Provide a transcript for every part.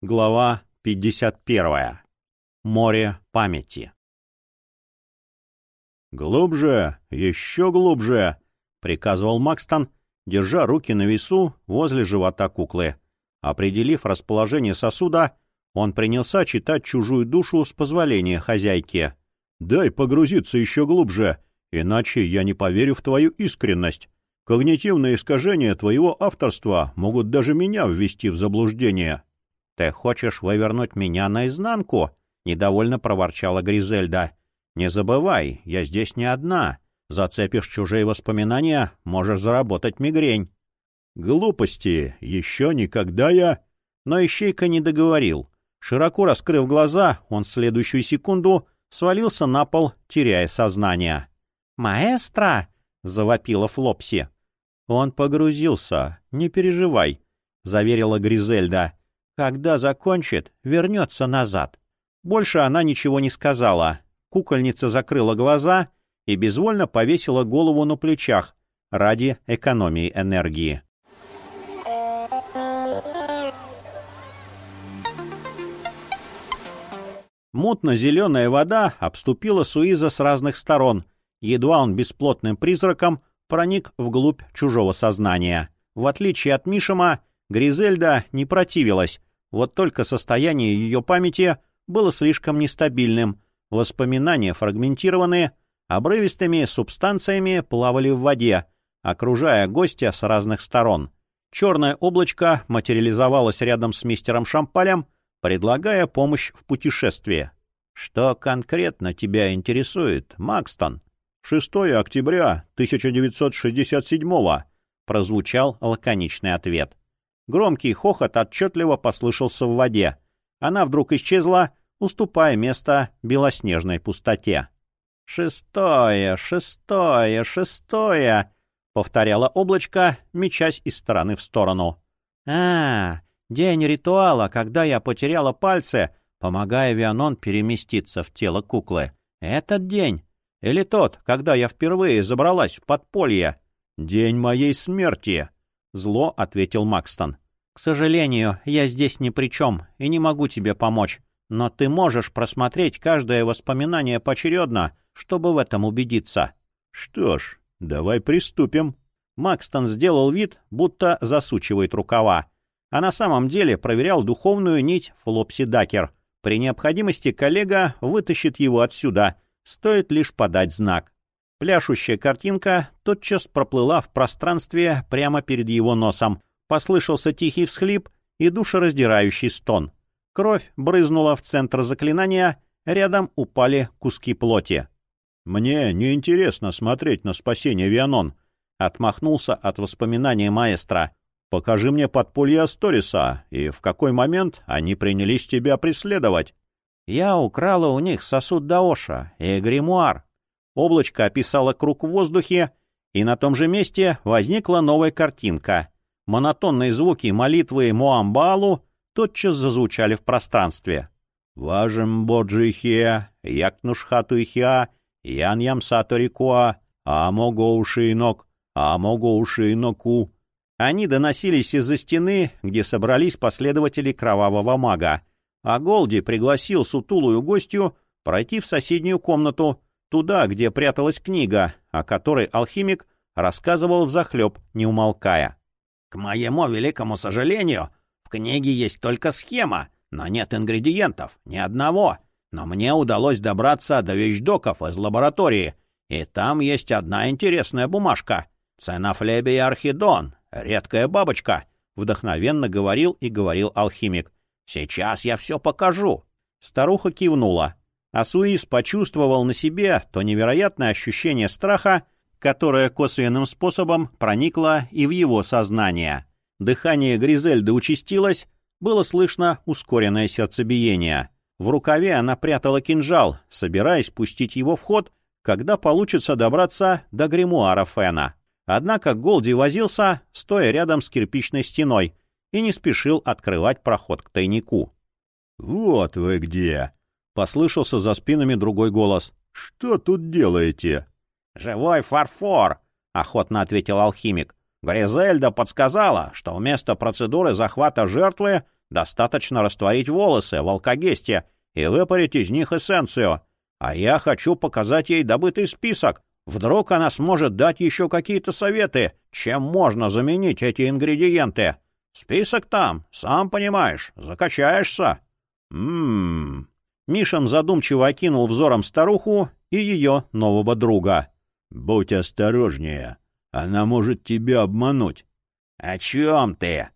Глава 51. Море памяти. «Глубже! Еще глубже!» — приказывал Макстон, держа руки на весу возле живота куклы. Определив расположение сосуда, он принялся читать чужую душу с позволения хозяйки. «Дай погрузиться еще глубже, иначе я не поверю в твою искренность. Когнитивные искажения твоего авторства могут даже меня ввести в заблуждение». «Ты хочешь вывернуть меня наизнанку?» — недовольно проворчала Гризельда. «Не забывай, я здесь не одна. Зацепишь чужие воспоминания, можешь заработать мигрень». «Глупости! Еще никогда я...» Но Ищейка не договорил. Широко раскрыв глаза, он в следующую секунду свалился на пол, теряя сознание. «Маэстро!» — завопила Флопси. «Он погрузился, не переживай», — заверила Гризельда. Когда закончит, вернется назад. Больше она ничего не сказала. Кукольница закрыла глаза и безвольно повесила голову на плечах ради экономии энергии. Мутно-зеленая вода обступила Суиза с разных сторон. Едва он бесплотным призраком проник вглубь чужого сознания. В отличие от Мишима, Гризельда не противилась, вот только состояние ее памяти было слишком нестабильным, воспоминания фрагментированные, обрывистыми субстанциями плавали в воде, окружая гостя с разных сторон. Черное облачко материализовалось рядом с мистером Шампалем, предлагая помощь в путешествии. «Что конкретно тебя интересует, Макстон?» «6 октября 1967-го», — прозвучал лаконичный ответ. Громкий хохот отчетливо послышался в воде. Она вдруг исчезла, уступая место белоснежной пустоте. «Шестое, шестое, шестое!» — повторяло облачко, мечась из стороны в сторону. «А, день ритуала, когда я потеряла пальцы, помогая Вианон переместиться в тело куклы. Этот день? Или тот, когда я впервые забралась в подполье?» «День моей смерти!» — зло ответил Макстон. «К сожалению, я здесь ни при чем и не могу тебе помочь, но ты можешь просмотреть каждое воспоминание поочередно, чтобы в этом убедиться». «Что ж, давай приступим». Макстон сделал вид, будто засучивает рукава, а на самом деле проверял духовную нить Флопси Дакер. При необходимости коллега вытащит его отсюда, стоит лишь подать знак. Пляшущая картинка тотчас проплыла в пространстве прямо перед его носом. Послышался тихий всхлип и душераздирающий стон. Кровь брызнула в центр заклинания, рядом упали куски плоти. «Мне неинтересно смотреть на спасение Вианон», — отмахнулся от воспоминания маэстро. «Покажи мне подполье Асториса, и в какой момент они принялись тебя преследовать». «Я украла у них сосуд Даоша и гримуар», Облачко описало круг в воздухе, и на том же месте возникла новая картинка. Монотонные звуки молитвы Муамбалу тотчас зазвучали в пространстве. «Важем боджихе, якнушхатуихиа, яньям саторикуа, амогоушинок, амогоушиноку». Они доносились из-за стены, где собрались последователи кровавого мага, а Голди пригласил сутулую гостью пройти в соседнюю комнату, Туда, где пряталась книга, о которой алхимик рассказывал взахлеб, не умолкая. «К моему великому сожалению, в книге есть только схема, но нет ингредиентов, ни одного. Но мне удалось добраться до вещдоков из лаборатории, и там есть одна интересная бумажка. Ценофлебия архидон, редкая бабочка», — вдохновенно говорил и говорил алхимик. «Сейчас я все покажу». Старуха кивнула. Асуис почувствовал на себе то невероятное ощущение страха, которое косвенным способом проникло и в его сознание. Дыхание Гризельды участилось, было слышно ускоренное сердцебиение. В рукаве она прятала кинжал, собираясь пустить его в ход, когда получится добраться до гримуара Фена. Однако Голди возился, стоя рядом с кирпичной стеной, и не спешил открывать проход к тайнику. «Вот вы где!» Послышался за спинами другой голос. «Что тут делаете?» «Живой фарфор!» — охотно ответил алхимик. Гризельда подсказала, что вместо процедуры захвата жертвы Достаточно растворить волосы в алкогесте и выпарить из них эссенцию. А я хочу показать ей добытый список. Вдруг она сможет дать еще какие-то советы, чем можно заменить эти ингредиенты. Список там, сам понимаешь, закачаешься. Ммм. Мишин задумчиво окинул взором старуху и ее нового друга. «Будь осторожнее, она может тебя обмануть». «О чем ты?»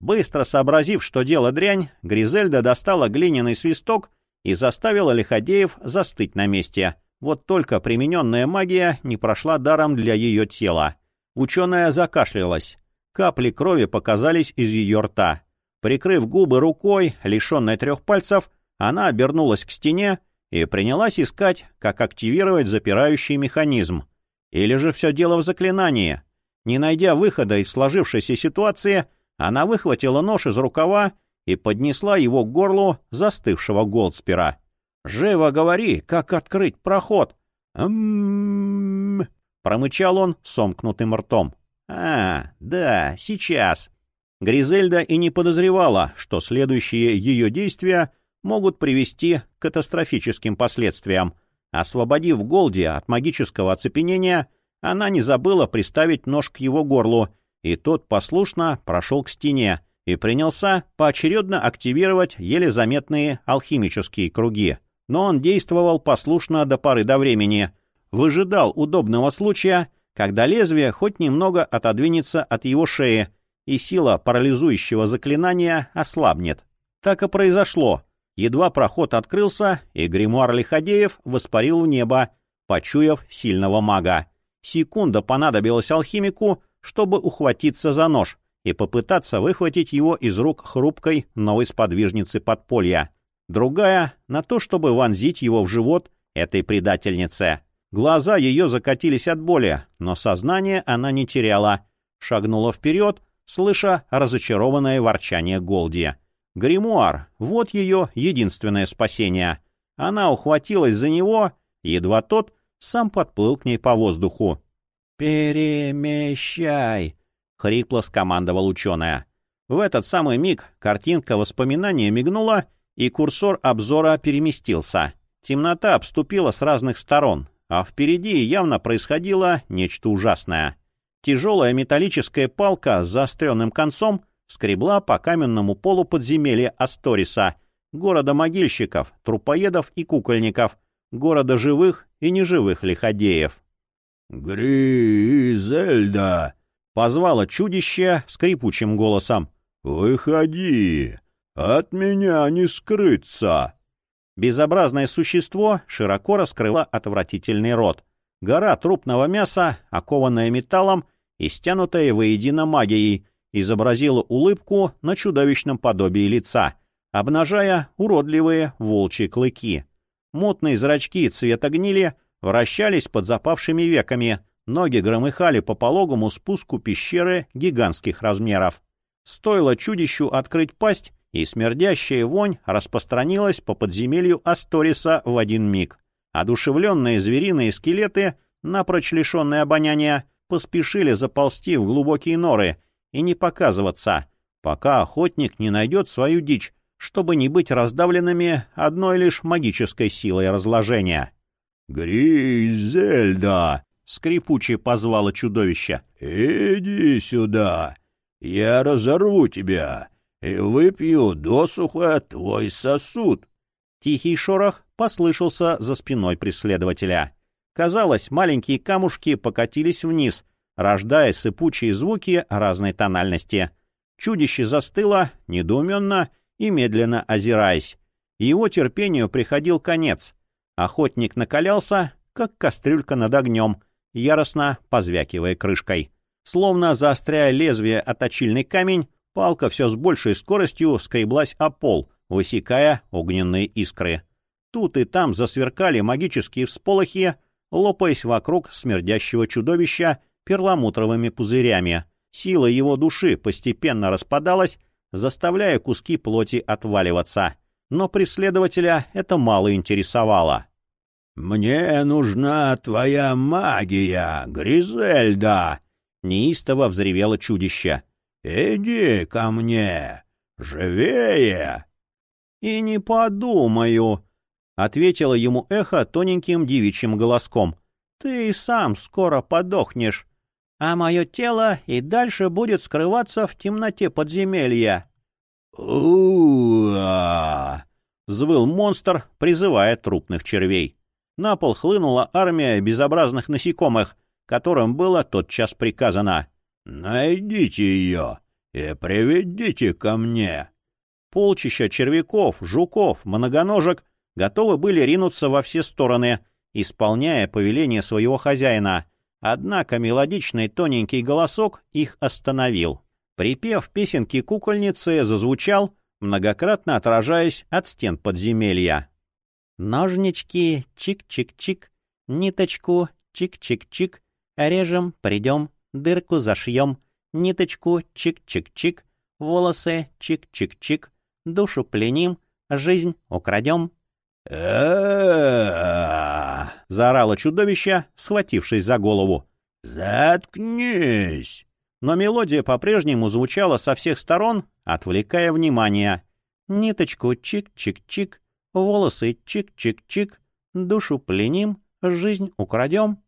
Быстро сообразив, что дело дрянь, Гризельда достала глиняный свисток и заставила Лиходеев застыть на месте. Вот только примененная магия не прошла даром для ее тела. Ученая закашлялась. Капли крови показались из ее рта. Прикрыв губы рукой, лишенной трех пальцев, она обернулась к стене и принялась искать, как активировать запирающий механизм. Или же все дело в заклинании. Не найдя выхода из сложившейся ситуации, она выхватила нож из рукава и поднесла его к горлу застывшего Голдспера. «Живо говори, как открыть проход!» «М-м-м!» промычал он сомкнутым ртом. «А, да, сейчас». Гризельда и не подозревала, что следующие ее действия могут привести к катастрофическим последствиям. Освободив Голди от магического оцепенения, она не забыла приставить нож к его горлу, и тот послушно прошел к стене и принялся поочередно активировать еле заметные алхимические круги. Но он действовал послушно до поры до времени, выжидал удобного случая, когда лезвие хоть немного отодвинется от его шеи, и сила парализующего заклинания ослабнет. Так и произошло. Едва проход открылся, и гримуар Лиходеев воспарил в небо, почуяв сильного мага. Секунда понадобилась алхимику, чтобы ухватиться за нож и попытаться выхватить его из рук хрупкой новой сподвижницы подполья. Другая — на то, чтобы вонзить его в живот этой предательнице. Глаза ее закатились от боли, но сознание она не теряла. Шагнула вперед, слыша разочарованное ворчание Голди. Гримуар — вот ее единственное спасение. Она ухватилась за него, едва тот сам подплыл к ней по воздуху. «Перемещай!» — хрипло скомандовал ученая. В этот самый миг картинка воспоминания мигнула, и курсор обзора переместился. Темнота обступила с разных сторон, а впереди явно происходило нечто ужасное. Тяжелая металлическая палка с заостренным концом скребла по каменному полу подземелья Асториса, города могильщиков, трупоедов и кукольников, города живых и неживых лиходеев. «Гризельда!» — позвало чудище скрипучим голосом. «Выходи! От меня не скрыться!» Безобразное существо широко раскрыло отвратительный рот. Гора трупного мяса, окованная металлом и стянутая воедино магией, изобразила улыбку на чудовищном подобии лица, обнажая уродливые волчьи клыки. Мутные зрачки цвета гнили вращались под запавшими веками, ноги громыхали по пологому спуску пещеры гигантских размеров. Стоило чудищу открыть пасть, и смердящая вонь распространилась по подземелью Асториса в один миг. Одушевленные звериные скелеты, напрочь лишенные обоняния, поспешили заползти в глубокие норы и не показываться, пока охотник не найдет свою дичь, чтобы не быть раздавленными одной лишь магической силой разложения. «Гризельда!» — скрипуче позвало чудовище. «Иди сюда! Я разорву тебя и выпью досуха твой сосуд!» Тихий шорох послышался за спиной преследователя. Казалось, маленькие камушки покатились вниз, рождая сыпучие звуки разной тональности. Чудище застыло, недоуменно и медленно озираясь. Его терпению приходил конец. Охотник накалялся, как кастрюлька над огнем, яростно позвякивая крышкой. Словно заостряя лезвие о точильный камень, палка все с большей скоростью скреблась о пол, высекая огненные искры. Тут и там засверкали магические всполохи, лопаясь вокруг смердящего чудовища перламутровыми пузырями. Сила его души постепенно распадалась, заставляя куски плоти отваливаться. Но преследователя это мало интересовало. «Мне нужна твоя магия, Гризельда!» — неистово взревело чудище. «Иди ко мне! Живее!» «И не подумаю», — ответила ему эхо тоненьким девичьим голоском. «Ты и сам скоро подохнешь, а мое тело и дальше будет скрываться в темноте подземелья». «У-а!» — взвыл монстр, призывая трупных червей. На пол хлынула армия безобразных насекомых, которым было тотчас приказано. «Найдите ее и приведите ко мне». Полчища червяков, жуков, многоножек готовы были ринуться во все стороны, исполняя повеление своего хозяина. Однако мелодичный тоненький голосок их остановил. Припев песенки кукольницы зазвучал, многократно отражаясь от стен подземелья. Ножнички, чик-чик-чик, ниточку, чик-чик-чик, режем, придем, дырку зашьем, ниточку, чик-чик-чик, волосы, чик-чик-чик, душу пленим, жизнь украдем. Заорало чудовище, схватившись за голову. «Заткнись!» Но мелодия по-прежнему звучала со всех сторон, отвлекая внимание. Ниточку чик-чик-чик, волосы чик-чик-чик, душу пленим, жизнь украдем.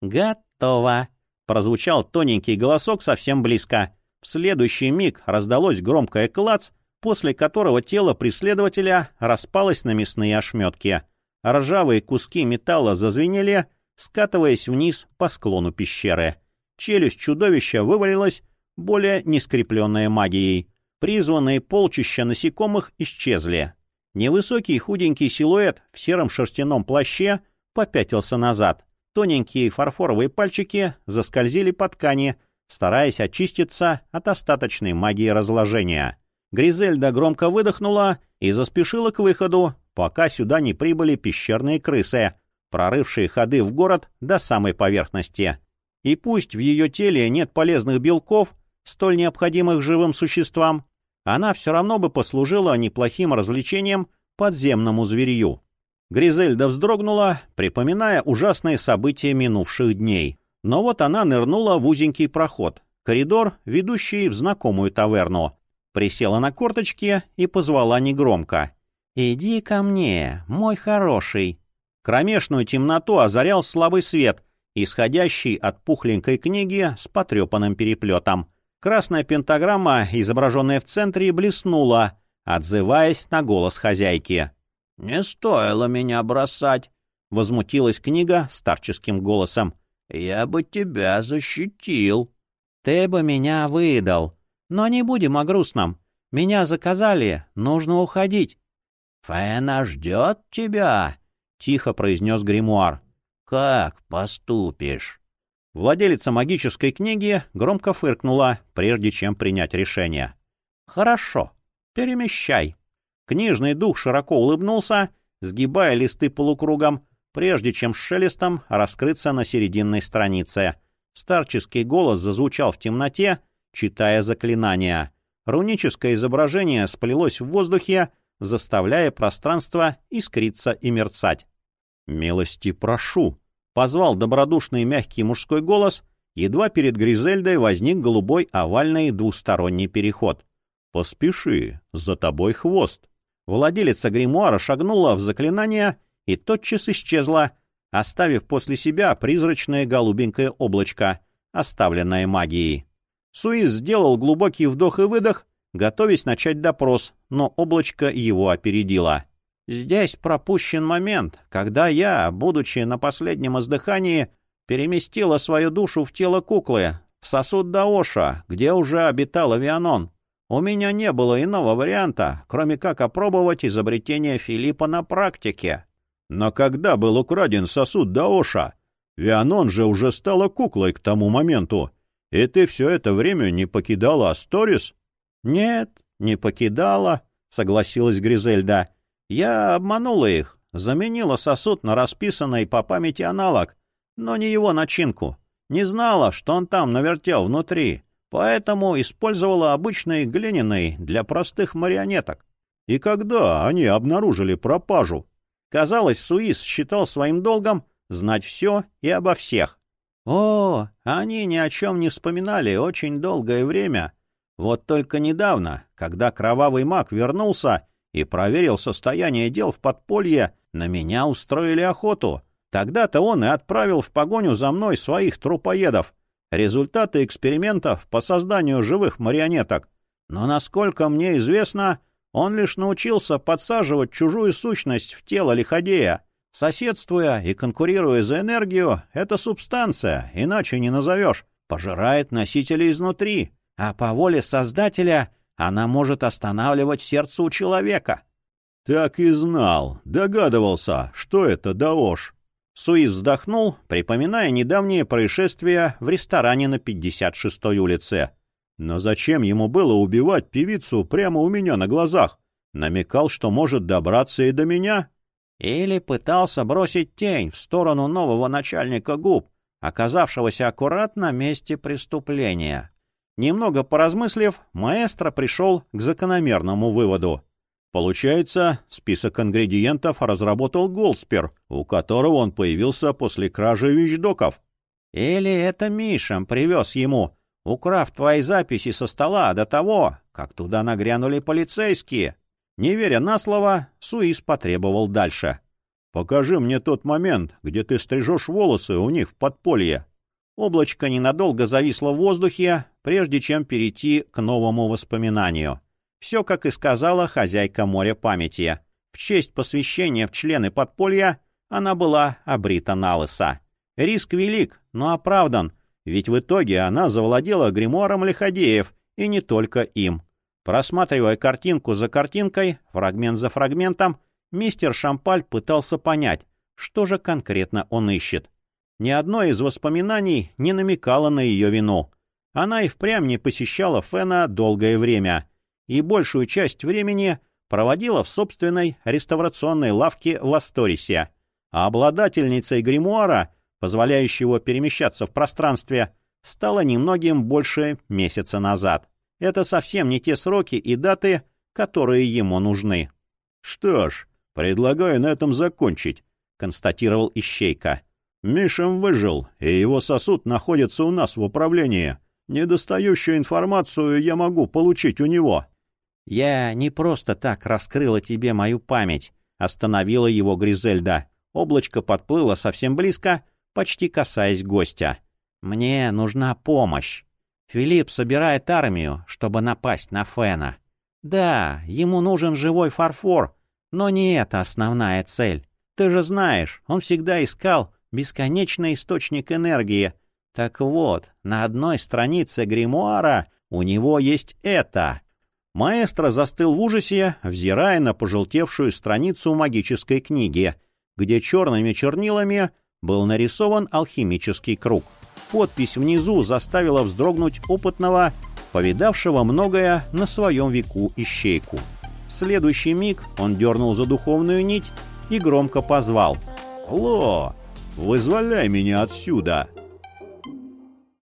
«Готово!» — прозвучал тоненький голосок совсем близко. В следующий миг раздалось громкое клац, после которого тело преследователя распалось на мясные ошметки. Ржавые куски металла зазвенели, скатываясь вниз по склону пещеры. Челюсть чудовища вывалилась, более не скрепленная магией. Призванные полчища насекомых исчезли. Невысокий худенький силуэт в сером шерстяном плаще попятился назад. Тоненькие фарфоровые пальчики заскользили по ткани, стараясь очиститься от остаточной магии разложения. Гризельда громко выдохнула и заспешила к выходу, пока сюда не прибыли пещерные крысы, прорывшие ходы в город до самой поверхности. И пусть в ее теле нет полезных белков, столь необходимых живым существам, она все равно бы послужила неплохим развлечением подземному зверью. Гризельда вздрогнула, припоминая ужасные события минувших дней. Но вот она нырнула в узенький проход, коридор, ведущий в знакомую таверну присела на корточки и позвала негромко. «Иди ко мне, мой хороший». Кромешную темноту озарял слабый свет, исходящий от пухленькой книги с потрепанным переплетом. Красная пентаграмма, изображенная в центре, блеснула, отзываясь на голос хозяйки. «Не стоило меня бросать», — возмутилась книга старческим голосом. «Я бы тебя защитил». «Ты бы меня выдал», но не будем о грустном. Меня заказали, нужно уходить. — Фэна ждет тебя, — тихо произнес гримуар. — Как поступишь? Владелица магической книги громко фыркнула, прежде чем принять решение. — Хорошо, перемещай. Книжный дух широко улыбнулся, сгибая листы полукругом, прежде чем с шелестом раскрыться на серединной странице. Старческий голос зазвучал в темноте, читая заклинания. Руническое изображение сплелось в воздухе, заставляя пространство искриться и мерцать. «Милости прошу!» — позвал добродушный мягкий мужской голос, едва перед Гризельдой возник голубой овальный двусторонний переход. «Поспеши, за тобой хвост!» Владелица гримуара шагнула в заклинание и тотчас исчезла, оставив после себя призрачное голубенькое облачко, оставленное магией. Суис сделал глубокий вдох и выдох, готовясь начать допрос, но облачко его опередило. Здесь пропущен момент, когда я, будучи на последнем издыхании, переместила свою душу в тело куклы, в сосуд Даоша, где уже обитал Авианон. У меня не было иного варианта, кроме как опробовать изобретение Филиппа на практике. Но когда был украден сосуд Даоша? Вианон же уже стала куклой к тому моменту. И ты все это время не покидала Асторис? — Нет, не покидала, — согласилась Гризельда. — Я обманула их, заменила сосуд на расписанный по памяти аналог, но не его начинку. Не знала, что он там навертел внутри, поэтому использовала обычный глиняный для простых марионеток. И когда они обнаружили пропажу? Казалось, Суис считал своим долгом знать все и обо всех. О, они ни о чем не вспоминали очень долгое время. Вот только недавно, когда кровавый маг вернулся и проверил состояние дел в подполье, на меня устроили охоту. Тогда-то он и отправил в погоню за мной своих трупоедов. Результаты экспериментов по созданию живых марионеток. Но, насколько мне известно, он лишь научился подсаживать чужую сущность в тело лиходея. Соседствуя и конкурируя за энергию, эта субстанция, иначе не назовешь, пожирает носителя изнутри, а по воле Создателя она может останавливать сердце у человека. — Так и знал, догадывался, что это даош. Суис вздохнул, припоминая недавнее происшествие в ресторане на 56-й улице. Но зачем ему было убивать певицу прямо у меня на глазах? Намекал, что может добраться и до меня? Или пытался бросить тень в сторону нового начальника губ, оказавшегося аккуратно на месте преступления. Немного поразмыслив, маэстро пришел к закономерному выводу. Получается, список ингредиентов разработал Голспер, у которого он появился после кражи вещдоков. Или это Мишам привез ему, украв твои записи со стола до того, как туда нагрянули полицейские. Не веря на слово, Суис потребовал дальше. «Покажи мне тот момент, где ты стрижешь волосы у них в подполье». Облачко ненадолго зависло в воздухе, прежде чем перейти к новому воспоминанию. Все, как и сказала хозяйка моря памяти. В честь посвящения в члены подполья она была обрита на лысо. Риск велик, но оправдан, ведь в итоге она завладела гримуаром Лиходеев, и не только им. Просматривая картинку за картинкой, фрагмент за фрагментом, мистер Шампаль пытался понять, что же конкретно он ищет. Ни одно из воспоминаний не намекало на ее вину. Она и впрямь не посещала Фена долгое время, и большую часть времени проводила в собственной реставрационной лавке в Асторисе, а обладательницей гримуара, позволяющего перемещаться в пространстве, стала немногим больше месяца назад. Это совсем не те сроки и даты, которые ему нужны. — Что ж, предлагаю на этом закончить, — констатировал Ищейка. — Мишем выжил, и его сосуд находится у нас в управлении. Недостающую информацию я могу получить у него. — Я не просто так раскрыла тебе мою память, — остановила его Гризельда. Облачко подплыло совсем близко, почти касаясь гостя. — Мне нужна помощь. Филипп собирает армию, чтобы напасть на Фена. Да, ему нужен живой фарфор, но не это основная цель. Ты же знаешь, он всегда искал бесконечный источник энергии. Так вот, на одной странице гримуара у него есть это. Маэстро застыл в ужасе, взирая на пожелтевшую страницу магической книги, где черными чернилами был нарисован алхимический круг. Подпись внизу заставила вздрогнуть опытного, повидавшего многое на своем веку ищейку. В следующий миг он дернул за духовную нить и громко позвал. «Ло, вызволяй меня отсюда!»